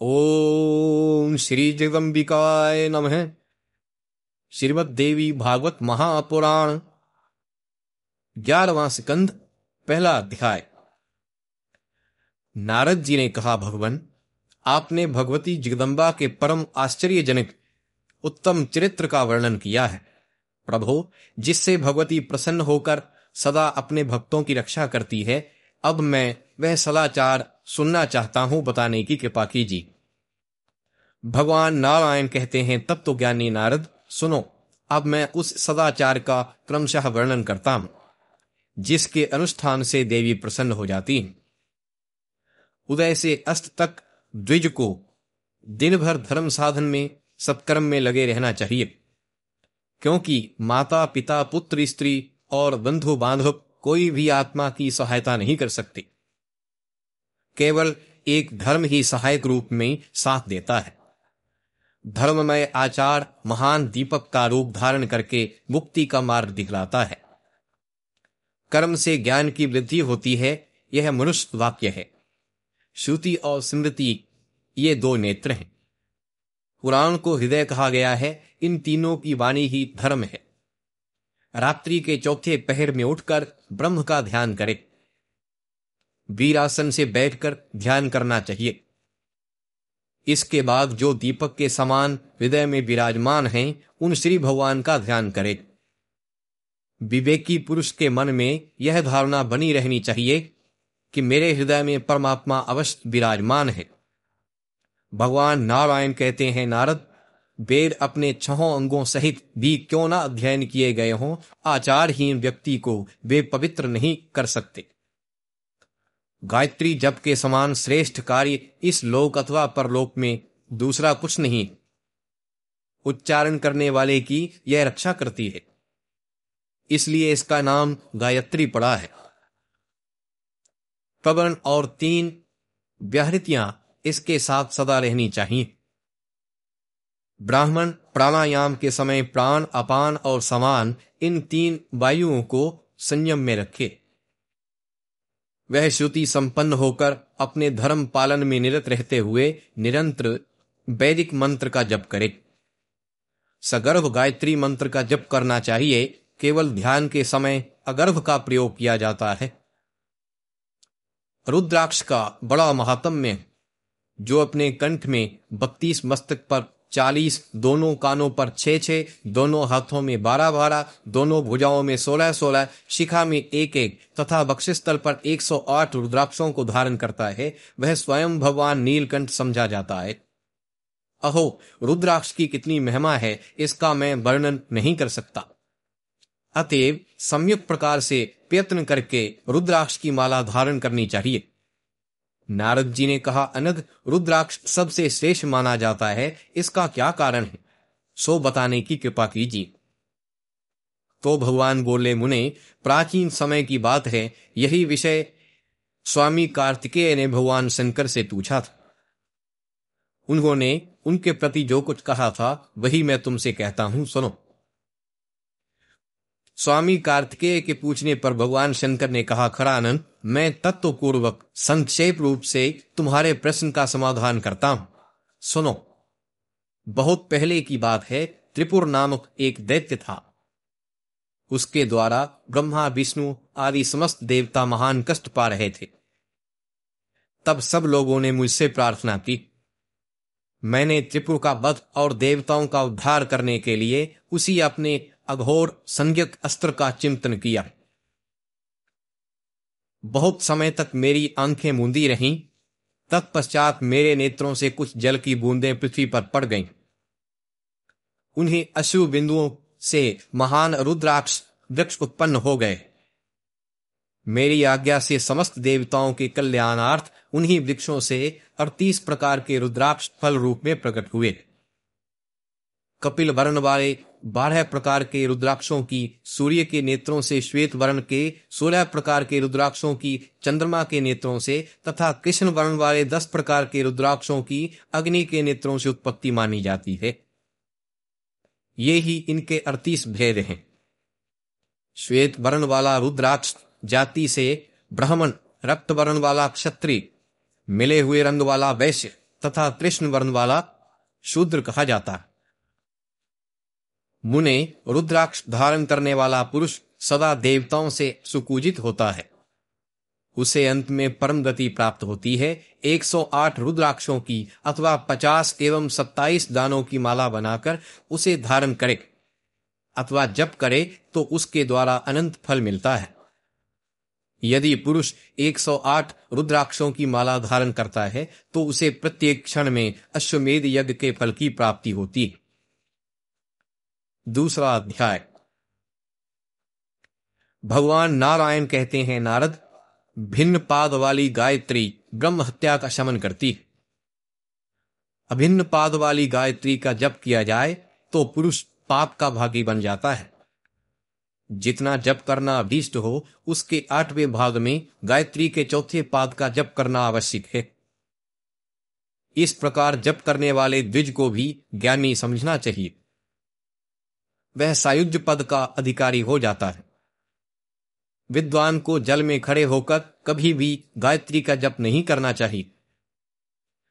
ओम श्री जगदम्बिकाय नमः। श्रीमद देवी भागवत महापुराण, ग्यारहवा सिकंद, पहला अध्याय। नारद जी ने कहा, भगवान, आपने भगवती जगदम्बा के परम आश्चर्यजनक, उत्तम चरित्र का वर्णन किया है। प्रभो, जिससे भगवती प्रसन्न होकर सदा अपने भक्तों की रक्षा करती है, अब मैं वह सदाचार सुनना चाहता हूँ बताने की कृपा कीजिए। भगवान नारायण कहते हैं, तब तो ज्ञानी नारद, सुनो, अब मैं उस सदाचार का क्रमशः वर्णन करता हूँ, जिसके अनुष्ठान से देवी प्रसन्न हो जाती है। उदय से अस्त तक द्विज को दिन भर धर्म साधन में सत्कर्म में लगे रहना चाहिए, क्योंकि माता, पिता, पुत्र, स्त्री और बंधु बांधव कोई भी आत्मा की सहायता नहीं कर सकते। केवल एक धर्म ही सहायक रूप में साथ देता है। धर्ममय आचार महान दीपक का रूप धारण करके मुक्ति का मार्ग दिखलाता है। कर्म से ज्ञान की वृद्धि होती है, यह मनुष्य वाक्य है। श्रुति और स्मृति, ये दो नेत्र हैं। पुराण को हृदय कहा गया है, इन तीनों की वाणी ही धर्म है। रात्रि के चौथे पहर में उठकर ब्रह्म का ध्यान करें। वीरासन से बैठकर ध्यान करना चाहिए। इसके बाद जो दीपक के समान हृदय में विराजमान हैं, उन श्री भगवान का ध्यान करें। विवेकी पुरुष के मन में यह धारणा बनी रहनी चाहिए कि मेरे हृदय में परमात्मा अवश्य विराजमान है। भगवान नारायण कहते हैं, नारद, वेद अपने छहों अंगों सहित भी क्यों ना अध्ययन किए गए हों? आचारहीन व्यक्ति को वे पवित्र नहीं कर सकते। गायत्री जप के समान श्रेष्ठ कार्य इस लोक अथवा परलोक में दूसरा कुछ नहीं। उच्चारण करने वाले की यह रक्षा करती है। इसलिए इसका नाम गायत्री पड़ा है। पवन और तीन व्याहृतियाँ इसके साथ सदा रहनी चाहिए। ब्राह्मण प्राणायाम के समय प्राण, अपान और समान इन तीन वायुओं को संयम में रखे। वह श्रुति संपन्न होकर अपने धर्म पालन में निरत रहते हुए निरंतर वैदिक मंत्र का जप करे। सगर्भ गायत्री मंत्र का जप करना चाहिए, केवल ध्यान के समय अगर्भ का प्रयोग किया जाता है। रुद्राक्ष का बड़ा महात्म्य, जो अपने कंठ में बत्तीस मस्तक पर चालीस दोनों कानों पर छह छह, दोनों हाथों में बारह बारह, दोनों भुजाओं में सोलह सोलह, शिखा में एक एक तथा बक्षस्थल पर एक सौ आठ रुद्राक्षों को धारण करता है, वह स्वयं भगवान नीलकंठ समझा जाता है। अहो, रुद्राक्ष की कितनी महिमा है, इसका मैं वर्णन नहीं कर सकता। अतएव संयुक्त प्रकार से प्रयत्न करके रुद्राक्ष की माला धारण करनी चाहिए। नारद जी ने कहा अनग रुद्राक्ष सबसे श्रेष्ठ माना जाता है, इसका क्या कारण है? सो बताने की कृपा कीजिए। तो भगवान बोले, मुने, प्राचीन समय की बात है, यही विषय स्वामी कार्तिकेय ने भगवान शंकर से पूछा था। उन्होंने उनके प्रति जो कुछ कहा था, वही मैं तुमसे कहता हूँ, सुनो। स्वामी कार्तिकेय के पूछने पर भगवान शंकर ने कहा, खरानंद, मैं तत्वपूर्वक संक्षेप रूप से तुम्हारे प्रश्न का समाधान करता हूँ। सुनो, बहुत पहले की बात है, त्रिपुर नामक एक दैत्य था। उसके द्वारा ब्रह्मा, विष्णु आदि समस्त देवता महान कष्ट पा रहे थे। तब सब लोगों ने मुझसे प्रार्थना की। मैंने त्रिपुर का वध और देवताओं का उद्धार करने के लिए उसी अपने अघोर संज्ञक अस्त्र का चिंतन किया। बहुत समय तक मेरी आँखें मूंदी रहीं, तत्पश्चात मेरे नेत्रों से कुछ जल की बूंदें पृथ्वी पर पड़ गईं। उन्हीं अशु बिंदुओं से महान रुद्राक्ष वृक्ष उत्पन्न हो गए। मेरी आज्ञा से समस्त देवताओं के कल्याणार्थ उन्हीं वृक्षों से अड़तीस प्रकार के रुद्राक्ष फल रूप में प्रकट हुए। कपिल वर्ण वाले बारह प्रकार के रुद्राक्षों की, सूर्य के नेत्रों से श्वेत वर्ण के, सोलह प्रकार के रुद्राक्षों की, चंद्रमा के नेत्रों से, तथा कृष्ण वर्ण वाले दस प्रकार के रुद्राक्षों की, अग्नि के नेत्रों से उत्पत्ति मानी जाती है। ये ही इनके अड़तीस भेद हैं। श्वेत वर्ण वाला रुद्राक्ष जाति से ब्राह्मण, रक्त वर्ण वाला क्षत्रिय, मिले हुए रंग वाला वैश्य, तथा कृष्ण वर्ण वाला शूद्र कहा जाता है। मुने रुद्राक्ष धारण करने वाला पुरुष सदा देवताओं से सुकूजित होता है। उसे अंत में परम गति प्राप्त होती है। 108 रुद्राक्षों की अथवा 50 एवं 27 दानों की माला बनाकर उसे धारण करे अथवा जप करे तो उसके द्वारा अनंत फल मिलता है। यदि पुरुष 108 रुद्राक्षों की माला धारण करता है तो उसे प्रत्येक क्षण में अश्वमेध यज्ञ के फल की प्राप्ति होती है। दूसरा अध्याय। भगवान नारायण कहते हैं, नारद, भिन्न पाद वाली गायत्री ब्रह्म हत्या का शमन करती है। अभिन्न पाद वाली गायत्री का जप किया जाए तो पुरुष पाप का भागी बन जाता है। जितना जप करना अभीष्ट हो, उसके आठवें भाग में गायत्री के चौथे पाद का जप करना आवश्यक है। इस प्रकार जप करने वाले द्विज को भी ज्ञानी समझना चाहिए। वह सायुज पद का अधिकारी हो जाता है। विद्वान को जल में खड़े होकर कभी भी गायत्री का जप नहीं करना चाहिए,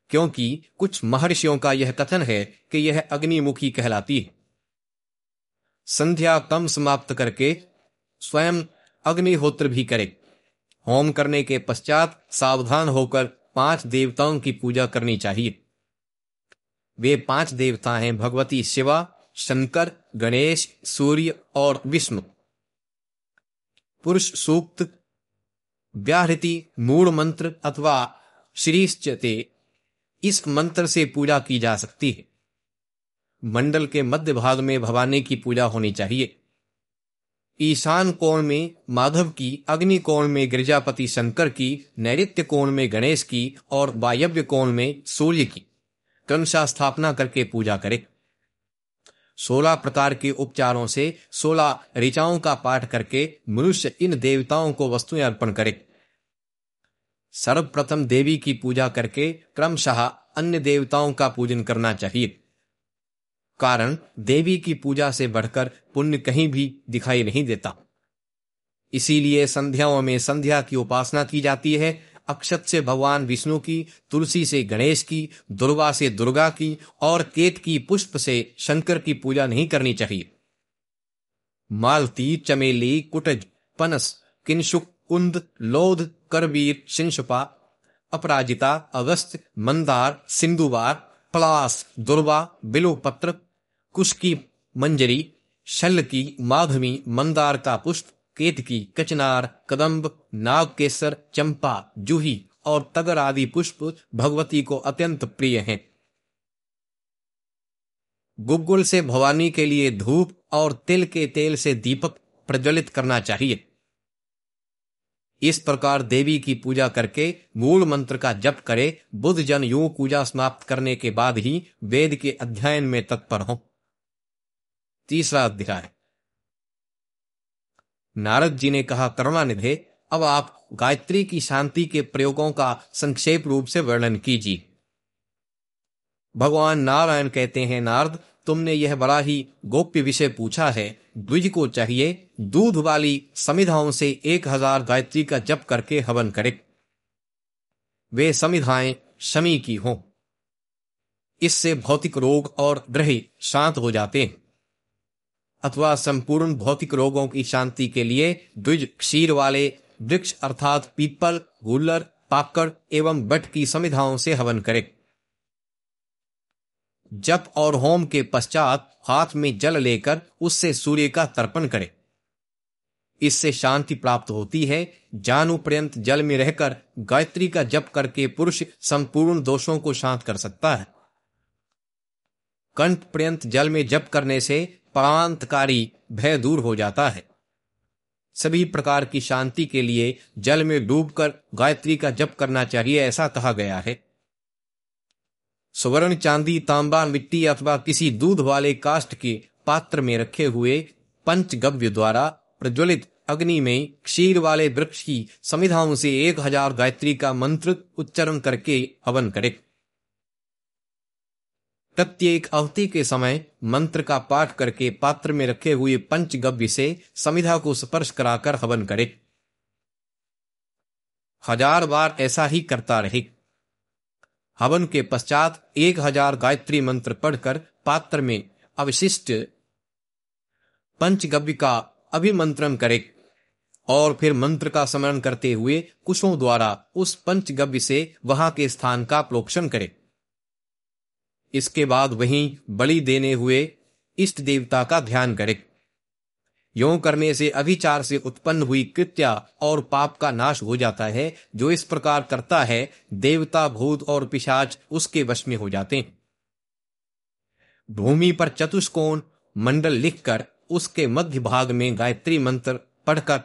क्योंकि कुछ महर्षियों का यह कथन है कि यह अग्निमुखी कहलाती है। संध्या कम समाप्त करके स्वयं अग्निहोत्र भी करे। होम करने के पश्चात सावधान होकर पाँच देवताओं की पूजा करनी चाहिए। वे पाँच देवता हैं, भगवती शिवा शंकर, गणेश, सूर्य और विष्णु। पुरुष सूक्त, व्याहृति मूल मंत्र अथवा श्रीश्चते, इस मंत्र से पूजा की जा सकती है। मंडल के मध्य भाग में भवानी की पूजा होनी चाहिए। ईशान कोण में माधव की, अग्नि कोण में गिरजापति शंकर की नैत्य कोण में गणेश की और वायव्य कोण में सूर्य की। क्रमशः स्थापना करके पूजा करे। सोलह प्रकार के उपचारों से सोलह ऋचाओं का पाठ करके मनुष्य इन देवताओं को वस्तुएँ अर्पण करे। सर्वप्रथम देवी की पूजा करके क्रमशः अन्य देवताओं का पूजन करना चाहिए। कारण, देवी की पूजा से बढ़कर पुण्य कहीं भी दिखाई नहीं देता। इसीलिए संध्याओं में संध्या की उपासना की जाती है अक्षत से भगवान विष्णु की, तुलसी से गणेश की, दुर्गा से दुर्गा की और केत की पुष्प से शंकर की पूजा नहीं करनी चाहिए। मालती चमेली, कुटज, पनस किंशुक कुंद, लोध, करबीर, शिंशुपा, अपराजिता, अगस्त, मंदार, सिंधुवार, पलास, दुर्वा, बिलोपत्र, कुश की मंजरी शल की, माधवी, मंदार का पुष्प केत की कचनार, कदम्ब, नाग केसर, चंपा, जूही और तगर आदि पुष्प भगवती को अत्यंत प्रिय हैं। गुग्गुल से भवानी के लिए धूप और तिल के तेल से दीपक प्रज्वलित करना चाहिए। इस प्रकार देवी की पूजा करके मूल मंत्र का जप करे बुद्ध जन यूँ पूजा समाप्त करने के बाद ही वेद के अध्ययन में तत्पर हो। तीसरा अध्याय। नारद जी ने कहा करुणानिधे अब आप गायत्री की शांति के प्रयोगों का संक्षेप रूप से वर्णन कीजिए। भगवान नारायण कहते हैं, नारद, तुमने यह बड़ा ही गोप्य विषय पूछा है। द्विज को चाहिए, दूध वाली समिधाओं से एक हज़ार गायत्री का जप करके हवन करे। वे समिधाएँ शमी की हों। इससे भौतिक रोग और ग्रह शांत हो जाते हैं। अथवा संपूर्ण भौतिक रोगों की शांति के लिए द्विज क्षीर वाले वृक्ष अर्थात पीपल, गुल्लर पाकड़ एवं बट की समिधाओं से हवन करे। जप और होम के पश्चात हाथ में जल लेकर उससे सूर्य का तर्पण करे। इससे शांति प्राप्त होती है। जानु पर्यंत जल में रहकर गायत्री का जप करके पुरुष संपूर्ण दोषों को शांत कर सकता है। कंठ पर्यंत जल में जप करने से प्रांतकारी भय दूर हो जाता है। सभी प्रकार की शांति के लिए जल में डूबकर गायत्री का जप करना चाहिए, ऐसा कहा गया है। सुवर्ण चांदी, तांबा, मिट्टी अथवा किसी दूध वाले काष्ट के पात्र में रखे हुए पंचगव्य द्वारा प्रज्वलित अग्नि में क्षीर वाले वृक्ष की समिधाओं से एक हज़ार गायत्री का मंत्र उच्चारण करके हवन करे। प्रत्येक अवधि के समय मंत्र का पाठ करके पात्र में रखे हुए पंचगव्य से समिधा को स्पर्श कराकर हवन करे। हज़ार बार ऐसा ही करता रहे। हवन के पश्चात एक हज़ार गायत्री मंत्र पढ़कर पात्र में अवशिष्ट पंचगव्य का अभिमंत्रण करे और फिर मंत्र का स्मरण करते हुए कुशों द्वारा उस पंचगव्य से वहाँ के स्थान का प्रोक्षण करे। इसके बाद वहीं बलि देने हुए इष्ट देवता का ध्यान करे। यो करने से अभिचार से उत्पन्न हुई कृत्या और पाप का नाश हो जाता है, जो इस प्रकार करता है, देवता, भूत और पिशाच उसके वश में हो जाते भूमि पर चतुष्कोण मंडल लिखकर उसके मध्य भाग में गायत्री मंत्र पढ़कर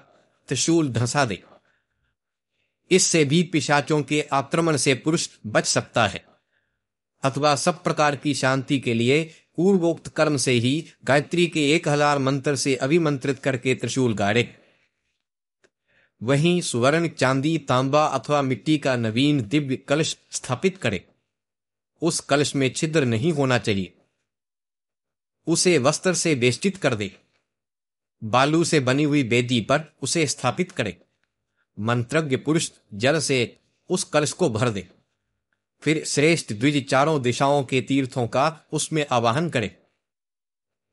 त्रिशूल धंसा दे। इससे भी पिशाचों के आक्रमण से पुरुष बच सकता है। अथवा सब प्रकार की शांति के लिए पूर्वोक्त कर्म से ही गायत्री के एक हज़ार मंत्र से अभिमंत्रित करके त्रिशूल गाड़े। वहीं सुवर्ण चांदी, तांबा अथवा मिट्टी का नवीन दिव्य कलश स्थापित करे। उस कलश में छिद्र नहीं होना चाहिए। उसे वस्त्र से बेष्टित कर दे। बालू से बनी हुई बेदी पर उसे स्थापित करे। मंत्रज्ञ पुरुष जल से उस कलश को भर दे। फिर श्रेष्ठ द्विज चारों दिशाओं के तीर्थों का उसमें आवाहन करें।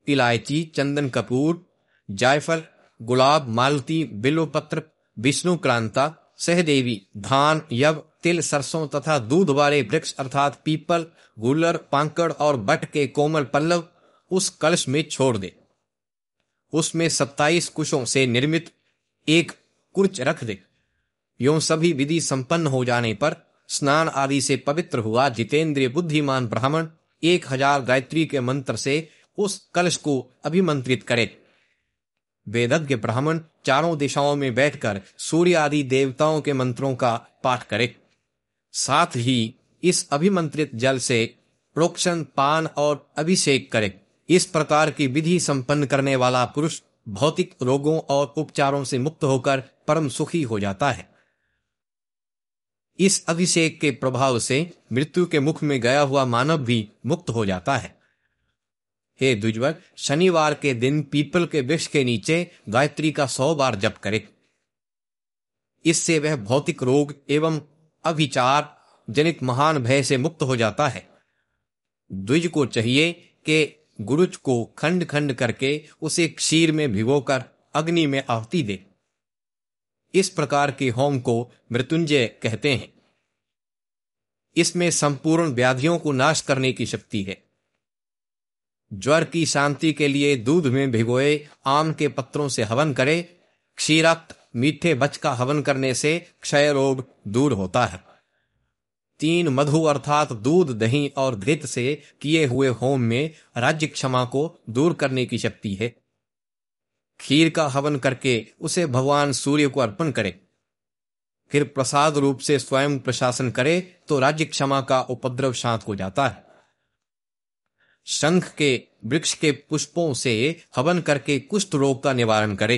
इलायची, चंदन कपूर, जायफल, गुलाब, मालती बिलोपत्र विष्णु क्रांता, सहदेवी, धान, यव, तिल, सरसों तथा दूध वाले वृक्ष अर्थात पीपल, गुलर, पांकड़ और बट के कोमल पल्लव उस कलश में छोड़ दे। उसमें सत्ताईस कुशों से निर्मित एक कुर्च रख दे। यो सभी विधि संपन्न हो जाने पर स्नान आदि से पवित्र हुआ जितेंद्रिय बुद्धिमान ब्राह्मण एक हज़ार गायत्री के मंत्र से उस कलश को अभिमंत्रित करे। वेदज्ञ ब्राह्मण चारों दिशाओं में बैठकर सूर्य आदि देवताओं के मंत्रों का पाठ करे। साथ ही इस अभिमंत्रित जल से प्रोक्षण, पान और अभिषेक करे। इस प्रकार की विधि संपन्न करने वाला पुरुष भौतिक रोगों और उपचारों से मुक्त होकर परम सुखी हो जाता है। इस अभिषेक के प्रभाव से मृत्यु के मुख में गया हुआ मानव भी मुक्त हो जाता है। हे द्विजवर, शनिवार के दिन पीपल के वृक्ष के नीचे गायत्री का सौ बार जप करे। इससे वह भौतिक रोग एवं अभिचार जनित महान भय से मुक्त हो जाता है। द्विज को चाहिए कि गुरुज को खंड खंड करके उसे क्षीर में भिगोकर अग्नि में आहुति दे। इस प्रकार के होम को मृत्युंजय कहते हैं। इसमें संपूर्ण व्याधियों को नाश करने की शक्ति है। ज्वर की शांति के लिए दूध में भिगोए आम के पत्रों से हवन करे, क्षीरक्त मीठे बच का हवन करने से क्षय रोग दूर होता है। तीन मधु अर्थात दूध, दही और घृत से किए हुए होम में राज्य क्षमा को दूर करने की शक्ति है। खीर का हवन करके उसे भगवान सूर्य को अर्पण करे। फिर प्रसाद रूप से स्वयं प्रशासन करे तो राज्य क्षमा का उपद्रव शांत हो जाता है। शंख के वृक्ष के पुष्पों से हवन करके कुष्ठ रोग का निवारण करे।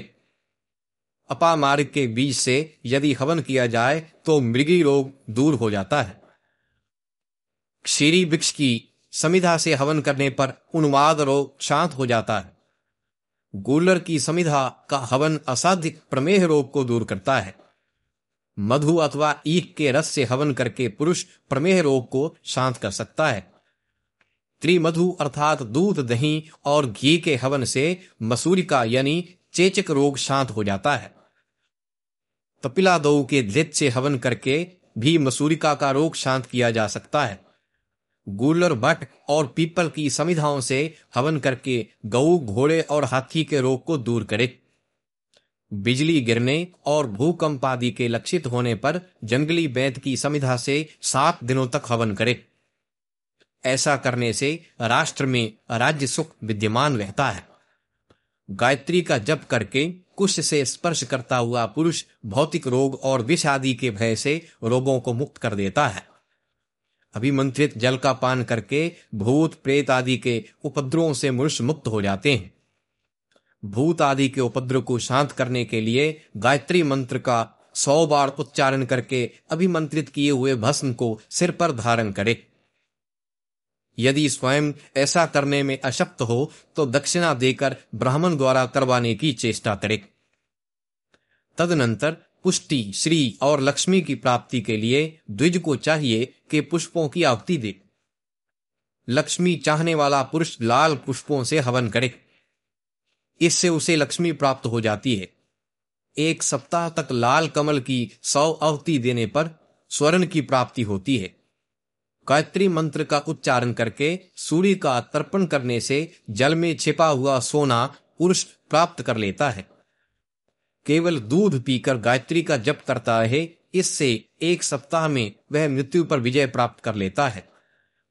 अपामार्ग के बीज से यदि हवन किया जाए तो मृगी रोग दूर हो जाता है। क्षीरी वृक्ष की समिधा से हवन करने पर उन्माद रोग शांत हो जाता है। गूलर की समिधा का हवन असाध्य प्रमेह रोग को दूर करता है। मधु अथवा ईख के रस से हवन करके पुरुष प्रमेह रोग को शांत कर सकता है। त्रिमधु अर्थात दूध, दही और घी के हवन से मसूरी का यानी चेचक रोग शांत हो जाता है। तपिला दो के धित से हवन करके भी मसूरिका का रोग शांत किया जा सकता है। गूलर भट्ट और पीपल की समिधाओं से हवन करके गऊ, घोड़े और हाथी के रोग को दूर करे। बिजली गिरने और भूकंप आदि के लक्षित होने पर जंगली वैद की समिधा से सात दिनों तक हवन करे। ऐसा करने से राष्ट्र में राज्य सुख विद्यमान रहता है। गायत्री का जप करके कुश से स्पर्श करता हुआ पुरुष भौतिक रोग और विष आदि के भय से रोगों को मुक्त कर देता है। अभिमंत्रित जल का पान करके भूत, प्रेत आदि के उपद्रवों से मनुष्य मुक्त हो जाते हैं। भूत आदि के उपद्रव को शांत करने के लिए गायत्री मंत्र का सौ बार उच्चारण करके अभिमंत्रित किए हुए भस्म को सिर पर धारण करे। यदि स्वयं ऐसा करने में अशक्त हो तो दक्षिणा देकर ब्राह्मण द्वारा करवाने की चेष्टा करे। तदनंतर पुष्टि श्री और लक्ष्मी की प्राप्ति के लिए द्विज को चाहिए कि पुष्पों की आहुति दे। लक्ष्मी चाहने वाला पुरुष लाल पुष्पों से हवन करे। इससे उसे लक्ष्मी प्राप्त हो जाती है। एक सप्ताह तक लाल कमल की सौ अवति देने पर स्वर्ण की प्राप्ति होती है। गायत्री मंत्र का उच्चारण करके सूर्य का तर्पण करने से जल में छिपा हुआ सोना पुरुष प्राप्त कर लेता है। केवल दूध पीकर गायत्री का जप करता है इससे एक सप्ताह में वह मृत्यु पर विजय प्राप्त कर लेता है।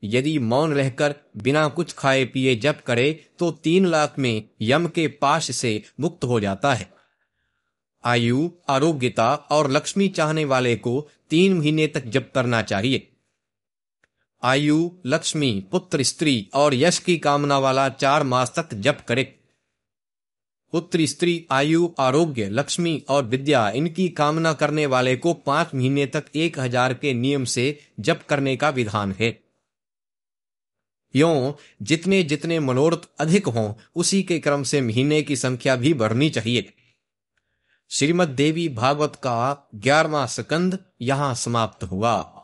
यदि मौन रहकर बिना कुछ खाए पिए जप करे तो तीन लाख में यम के पाश से मुक्त हो जाता है। आयु, आरोग्यता और लक्ष्मी चाहने वाले को तीन महीने तक जप करना चाहिए। आयु, लक्ष्मी, पुत्र, स्त्री और यश की कामना वाला चार मास तक जप करे। पुत्र, स्त्री, आयु, आरोग्य, लक्ष्मी और विद्या, इनकी कामना करने वाले को पाँच महीने तक एक हज़ार के नियम से जप करने का विधान है। यो, जितने जितने मनोरथ अधिक हों, उसी के क्रम से महीने की संख्या भी बढ़नी चाहिए। श्रीमद देवी भागवत का ग्यारहवा स्कंद यहाँ समाप्त हुआ।